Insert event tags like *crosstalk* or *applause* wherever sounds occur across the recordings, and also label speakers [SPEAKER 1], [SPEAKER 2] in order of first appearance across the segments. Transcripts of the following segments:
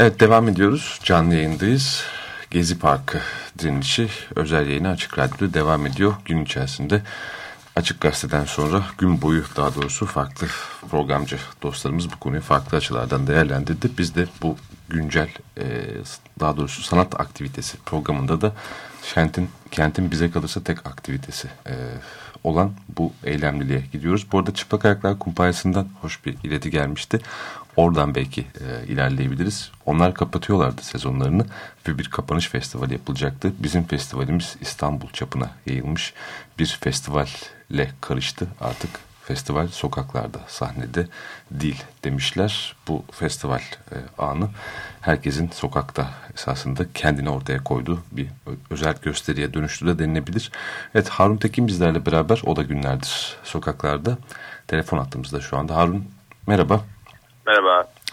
[SPEAKER 1] Evet devam ediyoruz. Canlı yayındayız. Gezi Parkı direnişi özel yayını Açık Radyo'da devam ediyor. Gün içerisinde Açık Gazete'den sonra gün boyu daha doğrusu farklı programcı dostlarımız bu konuyu farklı açılardan değerlendirdi. Biz de bu güncel e, daha doğrusu sanat aktivitesi programında da kentin, kentin bize kalırsa tek aktivitesi e, olan bu eylemliliğe gidiyoruz. Bu arada Çıplak Ayaklar Kumpanyası'ndan hoş bir ileti gelmişti. Oradan belki e, ilerleyebiliriz. Onlar kapatıyorlardı sezonlarını ve bir kapanış festivali yapılacaktı. Bizim festivalimiz İstanbul çapına yayılmış bir festivalle karıştı. Artık festival sokaklarda, sahnede değil demişler. Bu festival e, anı herkesin sokakta esasında kendini ortaya koyduğu bir özel gösteriye dönüştü de denilebilir. Evet Harun Tekin bizlerle beraber o da günlerdir sokaklarda. Telefon attığımızda şu anda. Harun merhaba.
[SPEAKER 2] Merhaba.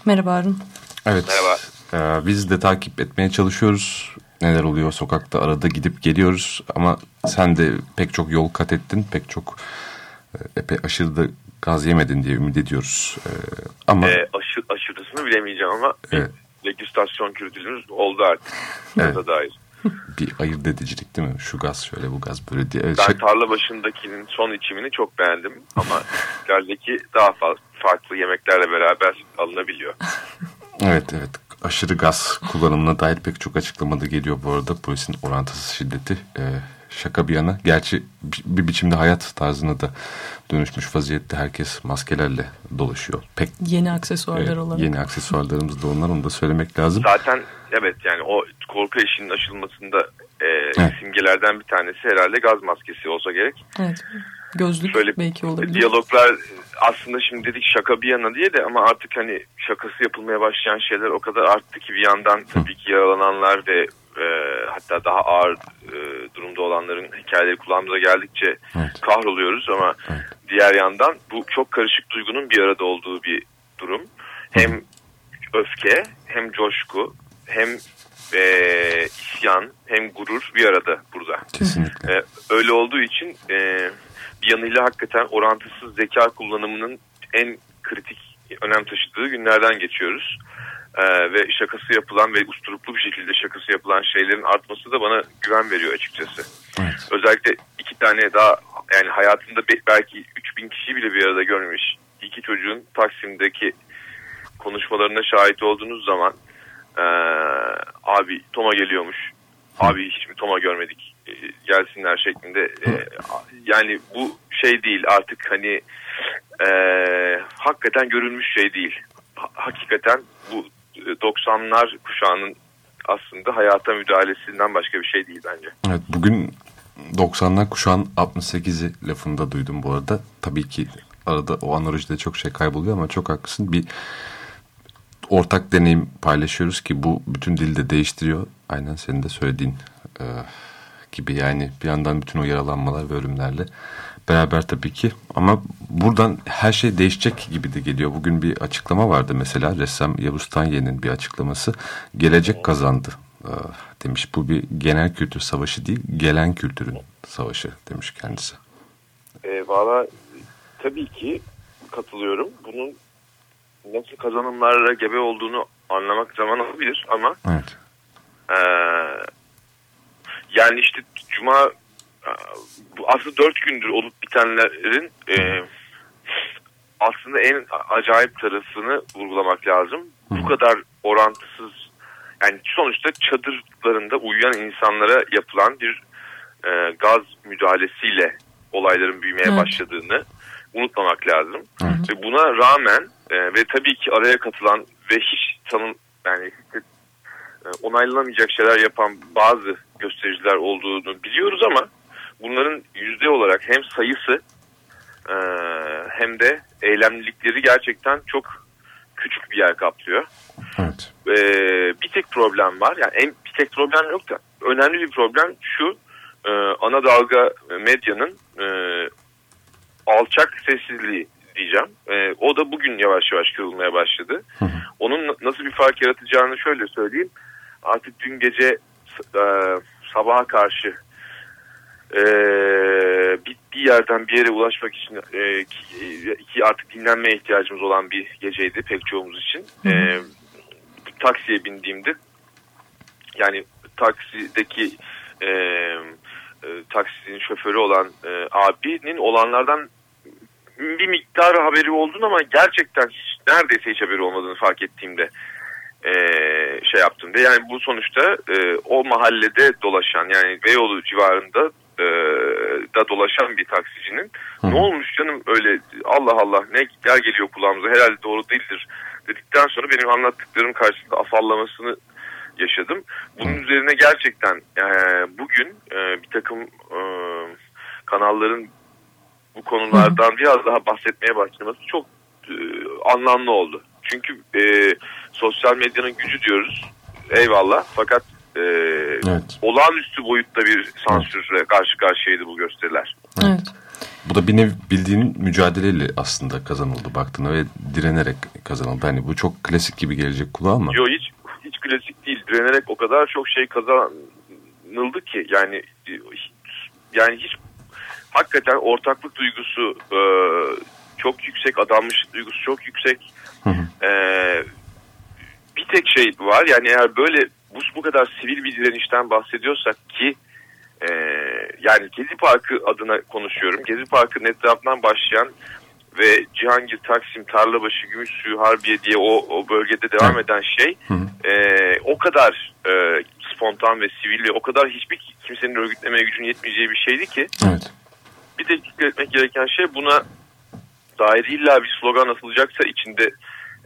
[SPEAKER 3] Merhaba Harun.
[SPEAKER 1] Evet. Merhaba. E, biz de takip etmeye çalışıyoruz. Neler oluyor sokakta arada gidip geliyoruz ama sen de pek çok yol kat ettin. Pek çok e, epey aşırı da gaz yemedin diye ümit ediyoruz. Ee, ama
[SPEAKER 2] e, aşı, aşırısını bilemeyeceğim ama evet. bir degüstasyon kültürümüz oldu artık. Evet. dair.
[SPEAKER 1] bir ayırt edicilik değil mi? Şu gaz şöyle bu gaz böyle diye.
[SPEAKER 2] Evet, ben şey... tarla başındakinin son içimini çok beğendim ama *laughs* ilerideki daha farklı yemeklerle beraber alınabiliyor. *laughs*
[SPEAKER 1] evet evet aşırı gaz kullanımına dair pek çok açıklamada geliyor bu arada polisin orantısız şiddeti. Ee, şaka bir yana. Gerçi bir biçimde hayat tarzına da dönüşmüş vaziyette herkes maskelerle dolaşıyor. Pek
[SPEAKER 3] yeni aksesuarlar
[SPEAKER 1] e,
[SPEAKER 3] olarak.
[SPEAKER 1] Yeni aksesuarlarımız da onlar onu da söylemek lazım.
[SPEAKER 2] Zaten evet yani o korku eşiğinin aşılmasında e, evet. simgelerden bir tanesi herhalde gaz maskesi olsa gerek.
[SPEAKER 3] Evet. Gözlük Şöyle belki olabilir.
[SPEAKER 2] Diyaloglar aslında şimdi dedik şaka bir yana diye de ama artık hani şakası yapılmaya başlayan şeyler o kadar arttı ki bir yandan tabii ki yaralananlar ve e, hatta daha ağır e, durumda olanların hikayeleri kulağımıza geldikçe evet. kahroluyoruz ama evet. diğer yandan bu çok karışık duygunun bir arada olduğu bir durum. Hem öfke hem coşku hem e, isyan hem gurur bir arada burada.
[SPEAKER 1] Kesinlikle.
[SPEAKER 2] E, öyle olduğu için e, yanıyla hakikaten orantısız zeka kullanımının en kritik önem taşıdığı günlerden geçiyoruz e, ve şakası yapılan ve usturuplu bir şekilde şakası yapılan şeylerin artması da bana güven veriyor açıkçası. Evet. Özellikle iki tane daha yani hayatında belki 3000 kişi bile bir arada görmemiş iki çocuğun Taksim'deki konuşmalarına şahit olduğunuz zaman e, abi Toma geliyormuş. Abi hiç mi Toma görmedik gelsinler şeklinde. E, yani bu şey değil artık hani e, hakikaten görülmüş şey değil. Ha, hakikaten bu 90'lar kuşağının aslında hayata müdahalesinden başka bir şey değil bence.
[SPEAKER 1] Evet bugün 90'lar kuşağın 68'i lafında duydum bu arada. Tabii ki arada o analojide çok şey kayboluyor ama çok haklısın. Bir ortak deneyim paylaşıyoruz ki bu bütün dili de değiştiriyor. Aynen senin de söylediğin e, gibi yani bir yandan bütün o yaralanmalar ve ölümlerle beraber tabii ki. Ama buradan her şey değişecek gibi de geliyor. Bugün bir açıklama vardı mesela ressam Yavuz Tanye'nin bir açıklaması. Gelecek kazandı e, demiş. Bu bir genel kültür savaşı değil, gelen kültürün savaşı demiş kendisi.
[SPEAKER 2] E, Valla tabii ki katılıyorum. Bunun nasıl kazanımlarla gebe olduğunu anlamak zaman alabilir ama
[SPEAKER 1] evet.
[SPEAKER 2] e, yani işte Cuma bu aslında dört gündür olup bitenlerin e, aslında en acayip tarafını vurgulamak lazım. Bu kadar orantısız yani sonuçta çadırlarında uyuyan insanlara yapılan bir e, gaz müdahalesiyle olayların büyümeye Hı. başladığını unutmamak lazım. Hı. Ve buna rağmen e, ve tabii ki araya katılan ve hiç tanım yani e, onaylanamayacak şeyler yapan bazı göstericiler olduğunu biliyoruz ama bunların yüzde olarak hem sayısı e, hem de eylemlilikleri gerçekten çok küçük bir yer kaplıyor.
[SPEAKER 1] Evet.
[SPEAKER 2] E, bir tek problem var. Yani en, bir tek problem yok da önemli bir problem şu e, ana dalga medyanın e, alçak sessizliği diyeceğim. E, o da bugün yavaş yavaş kırılmaya başladı. Hı hı. Onun nasıl bir fark yaratacağını şöyle söyleyeyim. Artık dün gece e, sabaha karşı e, bir, bir yerden bir yere ulaşmak için e, ki, ki artık dinlenmeye ihtiyacımız olan bir geceydi pek çoğumuz için. E, taksiye bindiğimde yani taksideki e, e, taksinin şoförü olan e, abinin olanlardan bir miktar haberi olduğunu ama gerçekten hiç, neredeyse hiç haberi olmadığını fark ettiğimde e, şey yaptım. Ve yani bu sonuçta e, o mahallede dolaşan yani Beyoğlu civarında e, da dolaşan bir taksicinin Hı. ne olmuş canım öyle Allah Allah ne gel geliyor kulağımıza herhalde doğru değildir dedikten sonra benim anlattıklarım karşısında afallamasını yaşadım. Bunun Hı. üzerine gerçekten e, bugün e, bir takım e, kanalların bu konulardan Hı. biraz daha bahsetmeye başlaması çok e, anlamlı oldu. Çünkü e, sosyal medyanın gücü diyoruz eyvallah fakat e, evet. olağanüstü boyutta bir sansürle evet. karşı karşıyaydı bu gösteriler.
[SPEAKER 3] Evet.
[SPEAKER 1] Bu da bir nev bildiğin mücadeleyle aslında kazanıldı baktığına ve direnerek kazanıldı. Hani bu çok klasik gibi gelecek kulağa ama.
[SPEAKER 2] Yok hiç hiç klasik değil. Direnerek o kadar çok şey kazanıldı ki yani yani hiç hakikaten ortaklık duygusu e, çok yüksek, adanmışlık duygusu çok yüksek. Hı hı. E, bir tek şey var yani eğer böyle bu, bu kadar sivil bir direnişten bahsediyorsak ki e, yani Gezi Parkı adına konuşuyorum. Gezi Parkı'nın etrafından başlayan ve Cihangir, Taksim, Tarlabaşı, Gümüşsuyu, Harbiye diye o, o bölgede devam eden şey e, o kadar e, spontan ve sivil ve o kadar hiçbir kimsenin örgütlemeye gücünün yetmeyeceği bir şeydi ki
[SPEAKER 1] evet.
[SPEAKER 2] bir de dikkat etmek gereken şey buna dair illa bir slogan atılacaksa içinde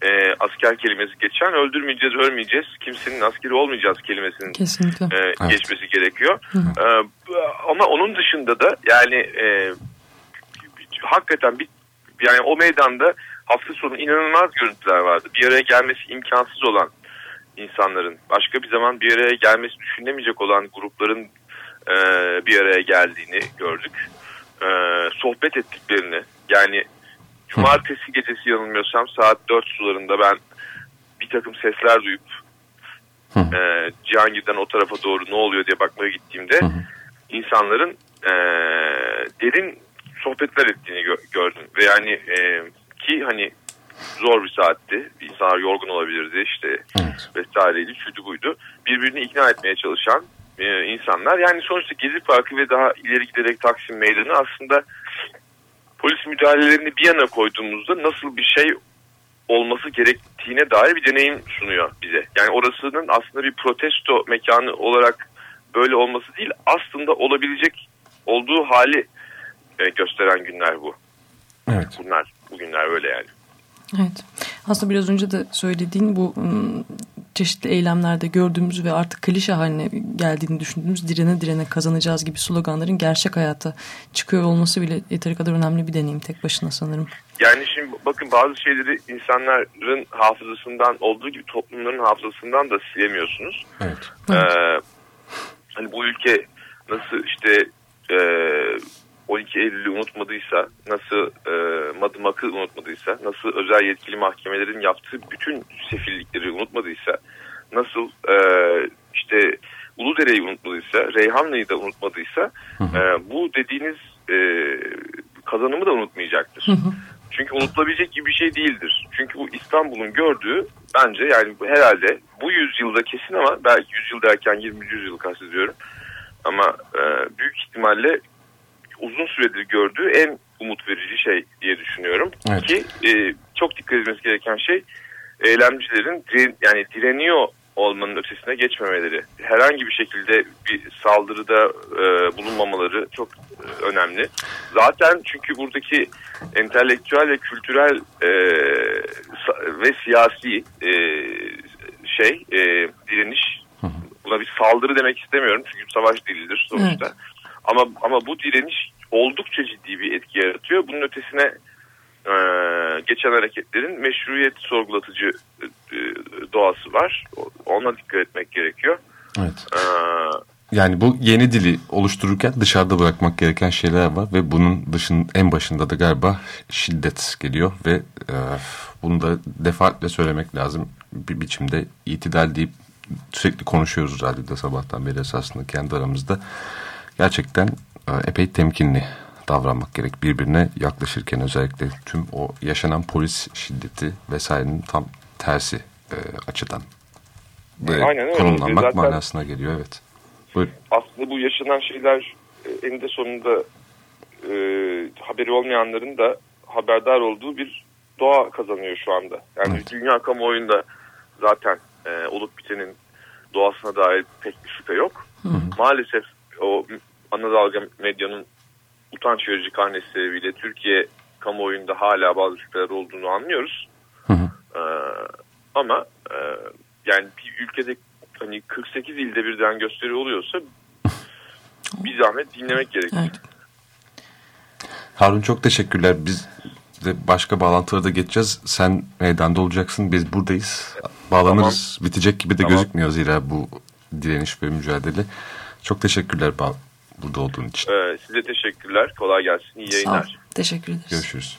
[SPEAKER 2] e, asker kelimesi geçen öldürmeyeceğiz, ölmeyeceğiz, kimsenin askeri olmayacağız kelimesinin e, evet. geçmesi gerekiyor. Hı hı. E, ama onun dışında da yani e, hakikaten bir yani o meydanda hafta sonu inanılmaz görüntüler vardı. Bir araya gelmesi imkansız olan insanların, başka bir zaman bir araya gelmesi düşünülemeyecek olan grupların e, bir araya geldiğini gördük. E, sohbet ettiklerini, yani Cumartesi gecesi yanılmıyorsam saat 4 sularında ben bir takım sesler duyup e, Cihangir'den o tarafa doğru ne oluyor diye bakmaya gittiğimde insanların e, derin sohbetler ettiğini gö gördüm. Ve yani e, ki hani zor bir saatti. İnsanlar yorgun olabilirdi işte evet. vesaireydi, şuydu buydu. Birbirini ikna etmeye çalışan e, insanlar. Yani sonuçta Gezi Parkı ve daha ileri giderek Taksim Meydanı aslında polis müdahalelerini bir yana koyduğumuzda nasıl bir şey olması gerektiğine dair bir deneyim sunuyor bize. Yani orasının aslında bir protesto mekanı olarak böyle olması değil aslında olabilecek olduğu hali e, gösteren günler bu.
[SPEAKER 1] Evet.
[SPEAKER 2] Bunlar bugünler böyle yani.
[SPEAKER 3] Evet. Aslında biraz önce de söylediğin bu çeşitli eylemlerde gördüğümüz ve artık klişe haline geldiğini düşündüğümüz direne direne kazanacağız gibi sloganların gerçek hayata çıkıyor olması bile yeteri kadar önemli bir deneyim tek başına sanırım.
[SPEAKER 2] Yani şimdi bakın bazı şeyleri insanların hafızasından olduğu gibi toplumların hafızasından da silemiyorsunuz.
[SPEAKER 1] Evet.
[SPEAKER 2] Ee, hani bu ülke nasıl işte e, 12 Eylül'ü unutmadıysa, nasıl e, Madımak'ı unutmadıysa, nasıl özel yetkili mahkemelerin yaptığı bütün sefillikleri unutmadıysa, nasıl e, işte Uludere'yi unutmadıysa, Reyhanlı'yı da unutmadıysa E, bu dediğiniz e, kazanımı da unutmayacaktır. Hı hı. Çünkü unutulabilecek gibi bir şey değildir. Çünkü bu İstanbul'un gördüğü bence yani herhalde bu yüzyılda kesin ama belki yüzyıl derken 20. yüzyıl kastediyorum. Ama e, büyük ihtimalle uzun süredir gördüğü en umut verici şey diye düşünüyorum. Evet. Ki e, çok dikkat edilmesi gereken şey eylemcilerin dire, yani direniyor olmanın ötesine geçmemeleri. Herhangi bir şekilde bir saldırıda e, bulunmamaları çok e, önemli. Zaten çünkü buradaki entelektüel ve kültürel e, ve siyasi e, şey e, direniş buna bir saldırı demek istemiyorum çünkü savaş değildir sonuçta. Evet. Ama ama bu direniş oldukça ciddi bir etki yaratıyor. Bunun ötesine e, geçen hareketlerin meşruiyet sorgulatıcı e, doğası var. Ona dikkat etmek gerekiyor.
[SPEAKER 1] Evet. Ee, yani bu yeni dili oluştururken dışarıda bırakmak gereken şeyler var ve bunun dışın en başında da galiba şiddet geliyor ve e, bunu da defaatle söylemek lazım bir biçimde itidal deyip sürekli konuşuyoruz radyoda sabahtan beri esasında kendi aramızda gerçekten e, epey temkinli davranmak gerek. Birbirine yaklaşırken özellikle tüm o yaşanan polis şiddeti vesairenin tam tersi e, açıdan Aynen öyle. konumlanmak Zaten, manasına geliyor. Evet.
[SPEAKER 2] Buyurun. Aslında bu yaşanan şeyler e, eninde sonunda e, haberi olmayanların da haberdar olduğu bir doğa kazanıyor şu anda. Yani evet. dünya kamuoyunda zaten e, olup bitenin doğasına dair pek bir şüphe yok. Hı hı. Maalesef o ana dalga medyanın utanç verici karnesi sebebiyle Türkiye kamuoyunda hala bazı şüpheler olduğunu anlıyoruz. Hı hı. Ee, ama e, yani bir ülkede hani 48 ilde birden gösteri oluyorsa *laughs* bir zahmet dinlemek gerekiyor. Evet.
[SPEAKER 1] Harun çok teşekkürler. Biz de başka bağlantılara da geçeceğiz. Sen meydanda olacaksın. Biz buradayız. Bağlanırız. Tamam. Bitecek gibi de tamam. gözükmüyor zira bu direniş ve mücadele. Çok teşekkürler burada olduğun için.
[SPEAKER 2] Ee, size teşekkürler. Kolay gelsin. İyi yayınlar. Sağ ol.
[SPEAKER 3] Teşekkür ederiz.
[SPEAKER 1] Görüşürüz.